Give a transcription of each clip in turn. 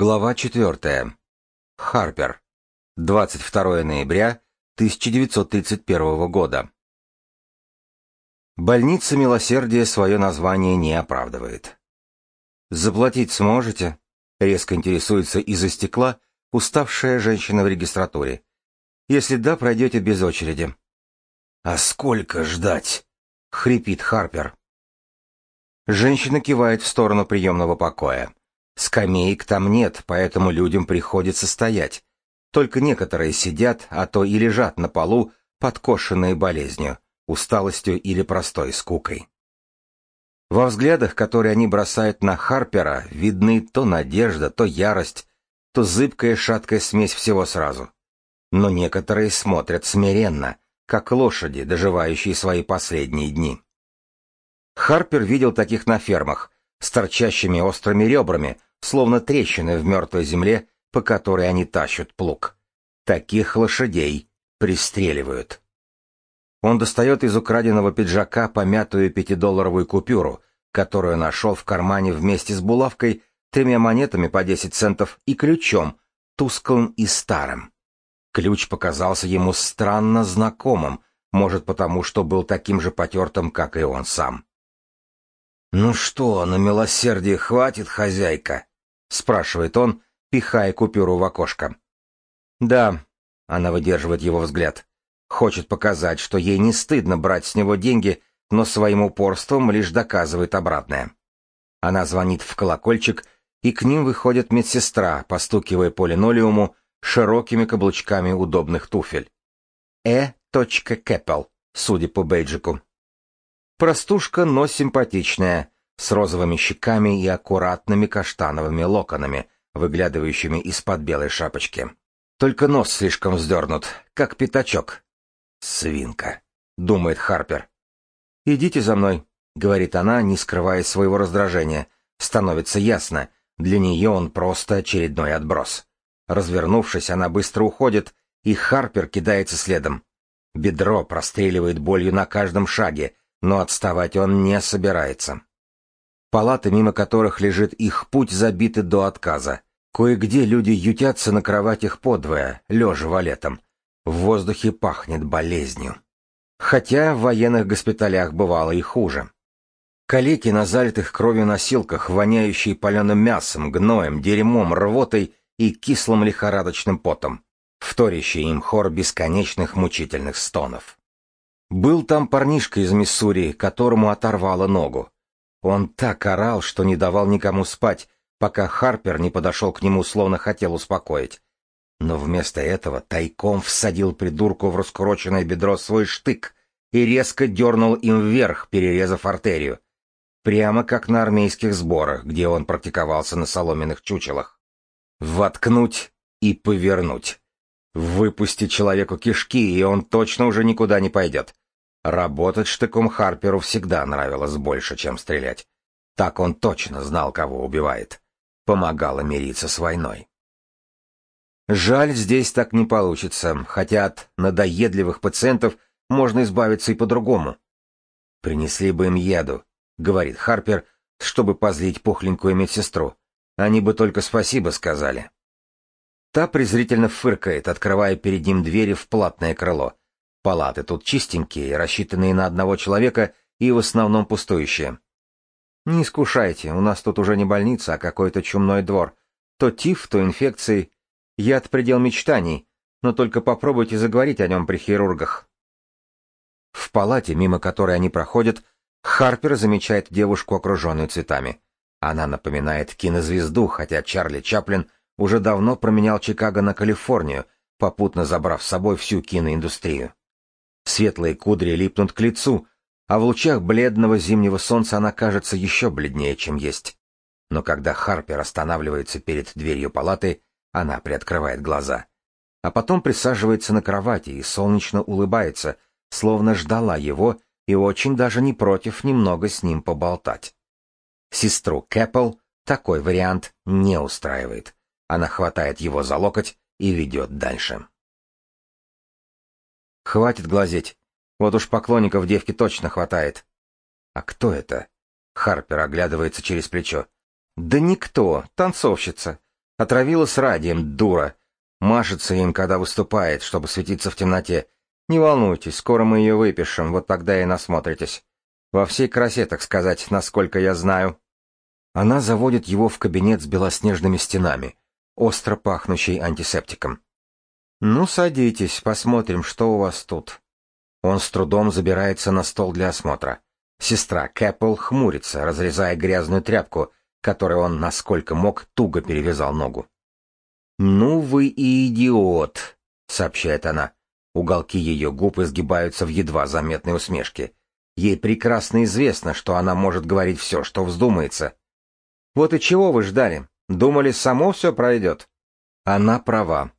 Глава 4. Харпер. 22 ноября 1931 года. Больница милосердия свое название не оправдывает. «Заплатить сможете?» — резко интересуется из-за стекла уставшая женщина в регистратуре. «Если да, пройдете без очереди». «А сколько ждать?» — хрипит Харпер. Женщина кивает в сторону приемного покоя. Скамеек там нет, поэтому людям приходится стоять. Только некоторые сидят, а то и лежат на полу, подкошенные болезнью, усталостью или простой скукой. Во взглядах, которые они бросают на Харпера, видны то надежда, то ярость, то зыбкая шаткая смесь всего сразу. Но некоторые смотрят смиренно, как лошади, доживающие свои последние дни. Харпер видел таких на фермах, с торчащими острыми ребрами, словно трещины в мертвой земле, по которой они тащат плуг. Таких лошадей пристреливают. Он достает из украденного пиджака помятую пятидолларовую купюру, которую нашел в кармане вместе с булавкой, тремя монетами по десять центов и ключом, тусклым и старым. Ключ показался ему странно знакомым, может потому, что был таким же потертым, как и он сам. «Ну что, на милосердие хватит, хозяйка?» — спрашивает он, пихая купюру в окошко. «Да», — она выдерживает его взгляд. Хочет показать, что ей не стыдно брать с него деньги, но своим упорством лишь доказывает обратное. Она звонит в колокольчик, и к ним выходит медсестра, постукивая по линолеуму широкими каблучками удобных туфель. Э. Кэппел, судя по бейджику. Простушка, но симпатичная, с розовыми щеками и аккуратными каштановыми локонами, выглядывающими из-под белой шапочки. Только нос слишком вздернут, как пятачок. «Свинка», — думает Харпер. «Идите за мной», — говорит она, не скрывая своего раздражения. Становится ясно, для нее он просто очередной отброс. Развернувшись, она быстро уходит, и Харпер кидается следом. Бедро простреливает болью на каждом шаге, но отставать он не собирается. Палаты, мимо которых лежит их путь, забиты до отказа. Кое-где люди ютятся на кроватях подвое, лежа валетом. В воздухе пахнет болезнью. Хотя в военных госпиталях бывало и хуже. Калеки на залитых кровью носилках, воняющие паленым мясом, гноем, дерьмом, рвотой и кислым лихорадочным потом, вторящий им хор бесконечных мучительных стонов. Был там парнишка из Миссури, которому оторвало ногу. Он так орал, что не давал никому спать, пока Харпер не подошел к нему, словно хотел успокоить. Но вместо этого тайком всадил придурку в раскуроченное бедро свой штык и резко дернул им вверх, перерезав артерию. Прямо как на армейских сборах, где он практиковался на соломенных чучелах. Воткнуть и повернуть. Выпусти человеку кишки, и он точно уже никуда не пойдет. Работать штыком Харперу всегда нравилось больше, чем стрелять. Так он точно знал, кого убивает. Помогало мириться с войной. Жаль, здесь так не получится, хотя от надоедливых пациентов можно избавиться и по-другому. «Принесли бы им еду», — говорит Харпер, чтобы позлить пухленькую медсестру. Они бы только спасибо сказали. Та презрительно фыркает, открывая перед ним двери в платное крыло. Палаты тут чистенькие, рассчитанные на одного человека и в основном пустующие. Не искушайте, у нас тут уже не больница, а какой-то чумной двор. То тиф, то инфекции. Яд предел мечтаний, но только попробуйте заговорить о нем при хирургах. В палате, мимо которой они проходят, Харпер замечает девушку, окруженную цветами. Она напоминает кинозвезду, хотя Чарли Чаплин уже давно променял Чикаго на Калифорнию, попутно забрав с собой всю киноиндустрию. Светлые кудри липнут к лицу, а в лучах бледного зимнего солнца она кажется еще бледнее, чем есть. Но когда Харпер останавливается перед дверью палаты, она приоткрывает глаза. А потом присаживается на кровати и солнечно улыбается, словно ждала его и очень даже не против немного с ним поболтать. Сестру Кэппл такой вариант не устраивает. Она хватает его за локоть и ведет дальше. Хватит глазеть. Вот уж поклонников девки точно хватает. А кто это? Харпер оглядывается через плечо. Да никто, танцовщица. Отравилась радием, дура. Машется им, когда выступает, чтобы светиться в темноте. Не волнуйтесь, скоро мы ее выпишем, вот тогда и насмотритесь. Во всей красе, так сказать, насколько я знаю. Она заводит его в кабинет с белоснежными стенами, остро пахнущий антисептиком. «Ну, садитесь, посмотрим, что у вас тут». Он с трудом забирается на стол для осмотра. Сестра Кэппл хмурится, разрезая грязную тряпку, которой он, насколько мог, туго перевязал ногу. «Ну вы и идиот», — сообщает она. Уголки ее губ изгибаются в едва заметной усмешке. Ей прекрасно известно, что она может говорить все, что вздумается. «Вот и чего вы ждали? Думали, само все пройдет?» Она права.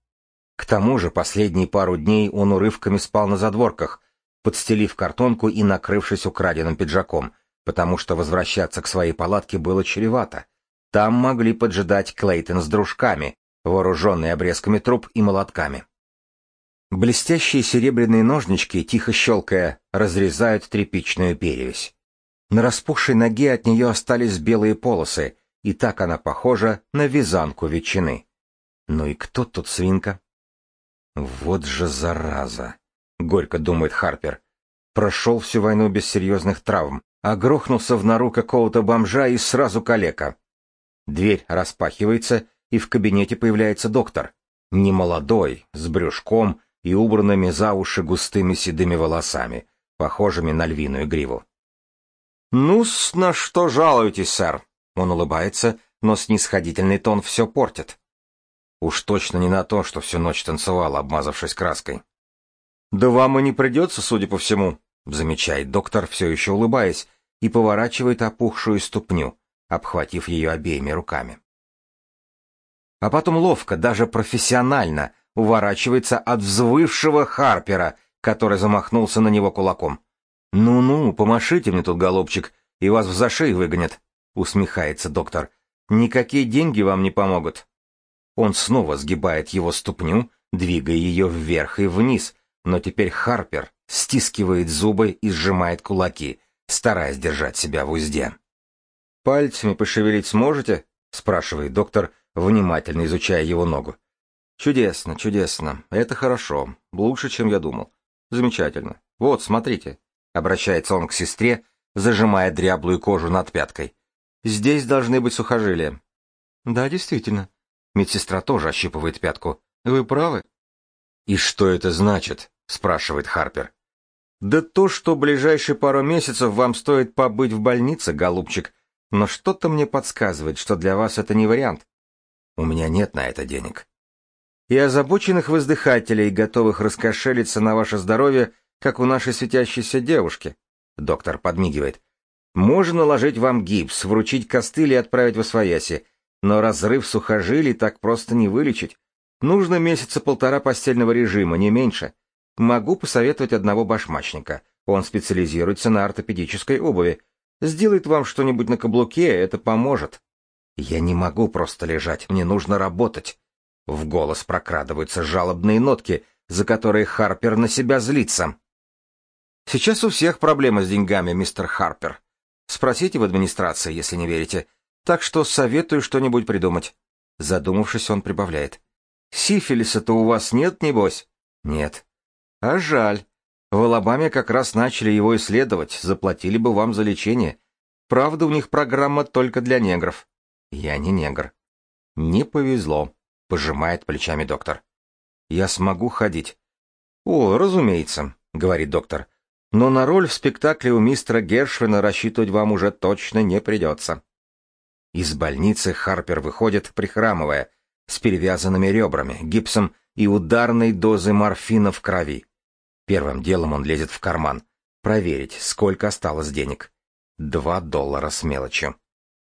К тому же последние пару дней он урывками спал на задворках, подстелив картонку и накрывшись украденным пиджаком, потому что возвращаться к своей палатке было чревато. Там могли поджидать Клейтон с дружками, вооруженные обрезками труб и молотками. Блестящие серебряные ножнички, тихо щелкая, разрезают тряпичную перевязь. На распухшей ноге от нее остались белые полосы, и так она похожа на вязанку ветчины. Ну и кто тут свинка? Вот же зараза! — горько думает Харпер. Прошел всю войну без серьезных травм, а грохнулся в нору какого-то бомжа и сразу калека. Дверь распахивается, и в кабинете появляется доктор. Немолодой, с брюшком и убранными за уши густыми седыми волосами, похожими на львиную гриву. ну на что жалуетесь, сэр?» Он улыбается, но снисходительный тон все портит. Уж точно не на то, что всю ночь танцевал, обмазавшись краской. «Да вам и не придется, судя по всему», — замечает доктор, все еще улыбаясь, и поворачивает опухшую ступню, обхватив ее обеими руками. А потом ловко, даже профессионально, уворачивается от взвывшего Харпера, который замахнулся на него кулаком. «Ну-ну, помашите мне тут, голубчик, и вас в зашей выгонят», — усмехается доктор. «Никакие деньги вам не помогут». Он снова сгибает его ступню, двигая ее вверх и вниз, но теперь Харпер стискивает зубы и сжимает кулаки, стараясь держать себя в узде. «Пальцами пошевелить сможете?» — спрашивает доктор, внимательно изучая его ногу. «Чудесно, чудесно. Это хорошо. Лучше, чем я думал. Замечательно. Вот, смотрите». Обращается он к сестре, зажимая дряблую кожу над пяткой. «Здесь должны быть сухожилия». «Да, действительно». Медсестра тоже ощипывает пятку. «Вы правы. «И что это значит?» — спрашивает Харпер. «Да то, что ближайшие пару месяцев вам стоит побыть в больнице, голубчик, но что-то мне подсказывает, что для вас это не вариант. У меня нет на это денег. И озабоченных воздыхателей, готовых раскошелиться на ваше здоровье, как у нашей светящейся девушки. Доктор подмигивает. Можно наложить вам гипс, вручить костыль и отправить в освояси, но разрыв сухожилий так просто не вылечить. Нужно месяца полтора постельного режима, не меньше. Могу посоветовать одного башмачника. Он специализируется на ортопедической обуви. Сделает вам что-нибудь на каблуке, это поможет. Я не могу просто лежать, мне нужно работать. В голос прокрадываются жалобные нотки, за которые Харпер на себя злится. Сейчас у всех проблемы с деньгами, мистер Харпер. Спросите в администрации, если не верите. Так что советую что-нибудь придумать. Задумавшись, он прибавляет. Сифилиса-то у вас нет, небось? Нет. А жаль. В Алабаме как раз начали его исследовать, заплатили бы вам за лечение. Правда, у них программа только для негров. Я не негр. Не повезло, пожимает плечами доктор. Я смогу ходить. О, разумеется, говорит доктор. Но на роль в спектакле у мистера Гершвина рассчитывать вам уже точно не придется. Из больницы Харпер выходит, прихрамывая, с перевязанными ребрами, гипсом и ударной дозой морфина в крови. Первым делом он лезет в карман, проверить, сколько осталось денег. Два доллара с мелочью.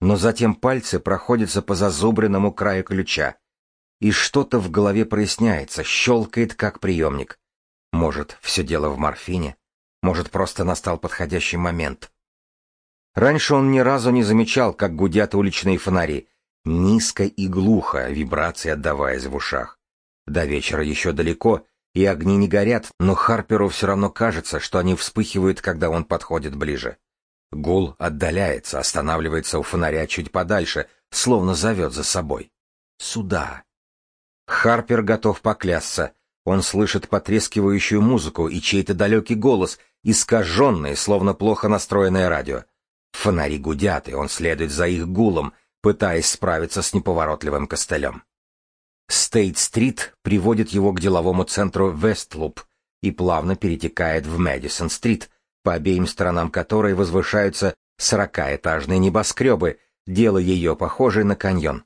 Но затем пальцы проходятся по зазубренному краю ключа. И что-то в голове проясняется, щелкает, как приемник. Может, все дело в морфине? Может, просто настал подходящий момент? Раньше он ни разу не замечал, как гудят уличные фонари, Низко и глухо, вибрации отдаваясь в ушах. До вечера еще далеко, и огни не горят, но Харперу все равно кажется, что они вспыхивают, когда он подходит ближе. Гул отдаляется, останавливается у фонаря чуть подальше, словно зовет за собой. Сюда. Харпер готов поклясться. Он слышит потрескивающую музыку и чей-то далекий голос, искаженный, словно плохо настроенное радио. Фонари гудят, и он следует за их гулом, пытаясь справиться с неповоротливым костылем. Стейт-стрит приводит его к деловому центру Вестлуп и плавно перетекает в Мэдисон-стрит, по обеим сторонам которой возвышаются сорокаэтажные небоскребы, делая ее похожей на каньон.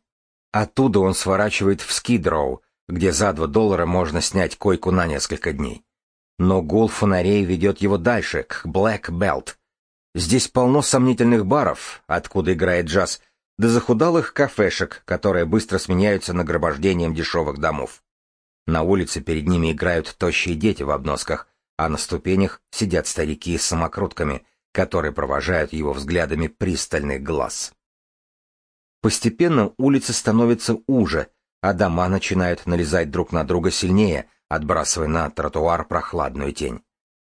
Оттуда он сворачивает в Скидроу, где за два доллара можно снять койку на несколько дней. Но гул фонарей ведет его дальше, к Блэк Белт. Здесь полно сомнительных баров, откуда играет джаз, до захудалых кафешек, которые быстро сменяются нагромождением дешевых домов. На улице перед ними играют тощие дети в обносках, а на ступенях сидят старики с самокрутками, которые провожают его взглядами пристальных глаз. Постепенно улицы становятся уже, а дома начинают налезать друг на друга сильнее, отбрасывая на тротуар прохладную тень.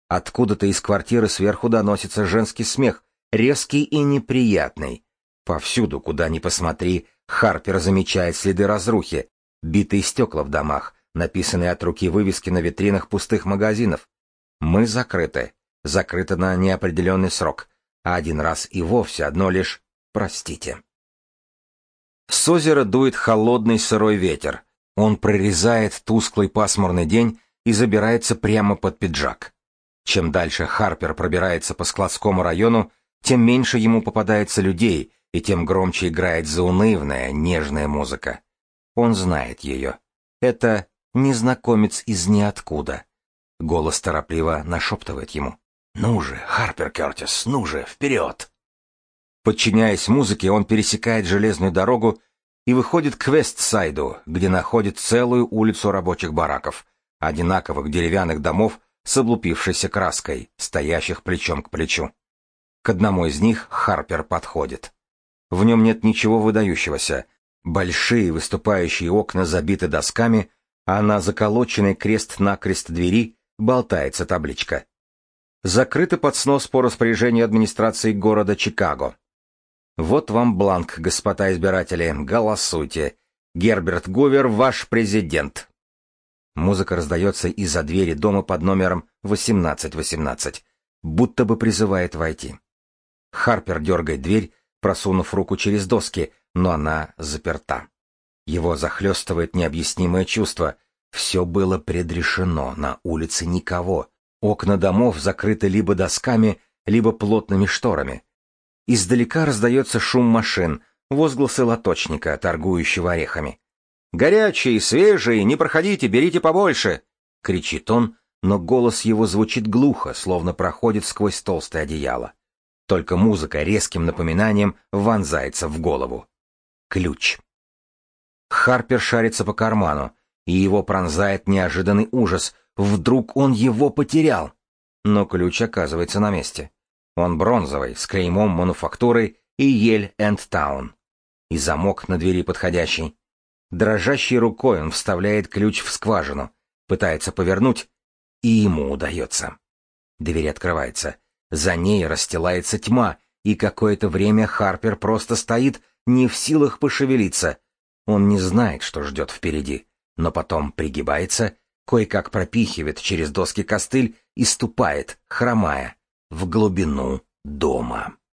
Откуда-то из квартиры сверху доносится женский смех, резкий и неприятный. Повсюду, куда ни посмотри, Харпер замечает следы разрухи, битые стекла в домах, написанные от руки вывески на витринах пустых магазинов. Мы закрыты, закрыты на неопределенный срок, а один раз и вовсе одно лишь «простите». С озера дует холодный сырой ветер. Он прорезает тусклый пасмурный день и забирается прямо под пиджак. Чем дальше Харпер пробирается по складскому району, тем меньше ему попадается людей, и тем громче играет заунывная, нежная музыка. Он знает ее. Это незнакомец из ниоткуда. Голос торопливо нашептывает ему. «Ну же, Харпер Кертис, ну же, вперед!» Подчиняясь музыке, он пересекает железную дорогу и выходит к Вестсайду, где находит целую улицу рабочих бараков, одинаковых деревянных домов с облупившейся краской, стоящих плечом к плечу. К одному из них Харпер подходит. В нем нет ничего выдающегося. Большие выступающие окна забиты досками, а на заколоченной крест-накрест двери болтается табличка. Закрыто под снос по распоряжению администрации города Чикаго. Вот вам бланк, господа избиратели, голосуйте. Герберт Говер ваш президент. Музыка раздается из-за двери дома под номером 1818, будто бы призывает войти. Харпер дергает дверь, просунув руку через доски, но она заперта. Его захлестывает необъяснимое чувство. Все было предрешено, на улице никого. Окна домов закрыты либо досками, либо плотными шторами. Издалека раздается шум машин, возгласы лоточника, торгующего орехами. «Горячий, свежий, не проходите, берите побольше!» — кричит он, но голос его звучит глухо, словно проходит сквозь толстое одеяло. Только музыка резким напоминанием вонзается в голову. Ключ. Харпер шарится по карману, и его пронзает неожиданный ужас. Вдруг он его потерял. Но ключ оказывается на месте. Он бронзовый, с клеймом мануфактуры и ель энд таун. И замок на двери подходящий. Дрожащей рукой он вставляет ключ в скважину, пытается повернуть, и ему удается. Дверь открывается. За ней расстилается тьма, и какое-то время Харпер просто стоит, не в силах пошевелиться. Он не знает, что ждет впереди, но потом пригибается, кое-как пропихивает через доски костыль и ступает, хромая в глубину дома.